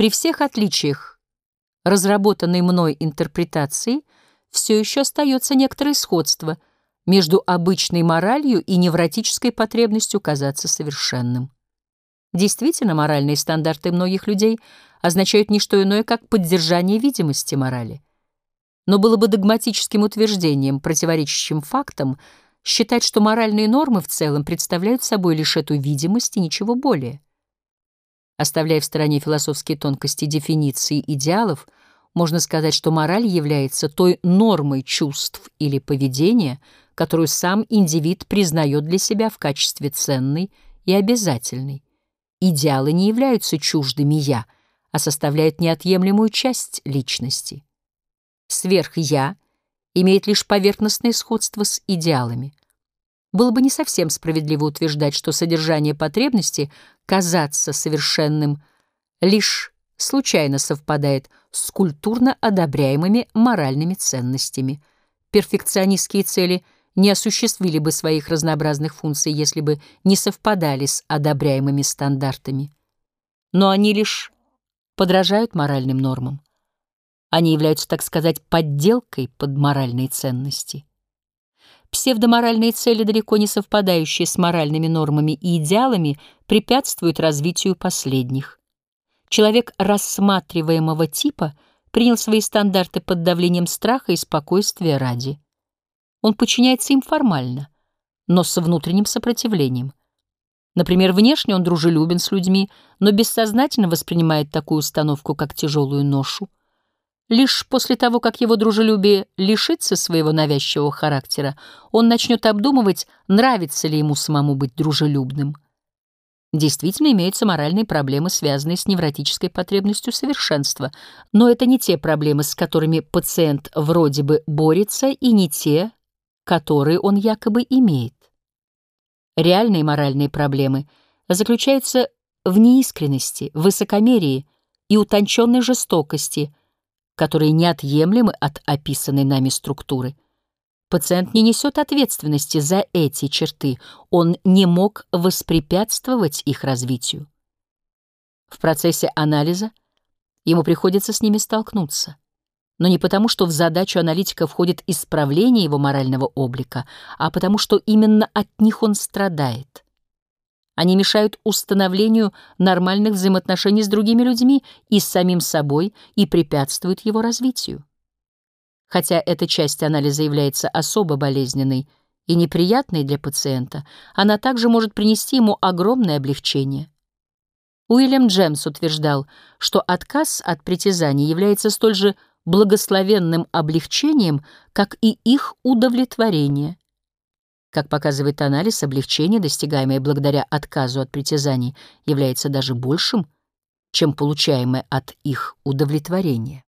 При всех отличиях разработанной мной интерпретации все еще остается некоторое сходство между обычной моралью и невротической потребностью казаться совершенным. Действительно, моральные стандарты многих людей означают не что иное, как поддержание видимости морали. Но было бы догматическим утверждением, противоречащим фактам, считать, что моральные нормы в целом представляют собой лишь эту видимость и ничего более. Оставляя в стороне философские тонкости дефиниции идеалов, можно сказать, что мораль является той нормой чувств или поведения, которую сам индивид признает для себя в качестве ценной и обязательной. Идеалы не являются чуждыми «я», а составляют неотъемлемую часть личности. Сверх-я имеет лишь поверхностное сходство с идеалами. Было бы не совсем справедливо утверждать, что содержание потребности казаться совершенным лишь случайно совпадает с культурно одобряемыми моральными ценностями. Перфекционистские цели не осуществили бы своих разнообразных функций, если бы не совпадали с одобряемыми стандартами. Но они лишь подражают моральным нормам. Они являются, так сказать, подделкой под моральные ценности. Псевдоморальные цели, далеко не совпадающие с моральными нормами и идеалами, препятствуют развитию последних. Человек рассматриваемого типа принял свои стандарты под давлением страха и спокойствия ради. Он подчиняется им формально, но с внутренним сопротивлением. Например, внешне он дружелюбен с людьми, но бессознательно воспринимает такую установку как тяжелую ношу. Лишь после того, как его дружелюбие лишится своего навязчивого характера, он начнет обдумывать, нравится ли ему самому быть дружелюбным. Действительно имеются моральные проблемы, связанные с невротической потребностью совершенства, но это не те проблемы, с которыми пациент вроде бы борется, и не те, которые он якобы имеет. Реальные моральные проблемы заключаются в неискренности, высокомерии и утонченной жестокости – которые неотъемлемы от описанной нами структуры. Пациент не несет ответственности за эти черты, он не мог воспрепятствовать их развитию. В процессе анализа ему приходится с ними столкнуться, но не потому, что в задачу аналитика входит исправление его морального облика, а потому, что именно от них он страдает. Они мешают установлению нормальных взаимоотношений с другими людьми и с самим собой и препятствуют его развитию. Хотя эта часть анализа является особо болезненной и неприятной для пациента, она также может принести ему огромное облегчение. Уильям Джемс утверждал, что отказ от притязаний является столь же благословенным облегчением, как и их удовлетворение. Как показывает анализ, облегчение, достигаемое благодаря отказу от притязаний, является даже большим, чем получаемое от их удовлетворения.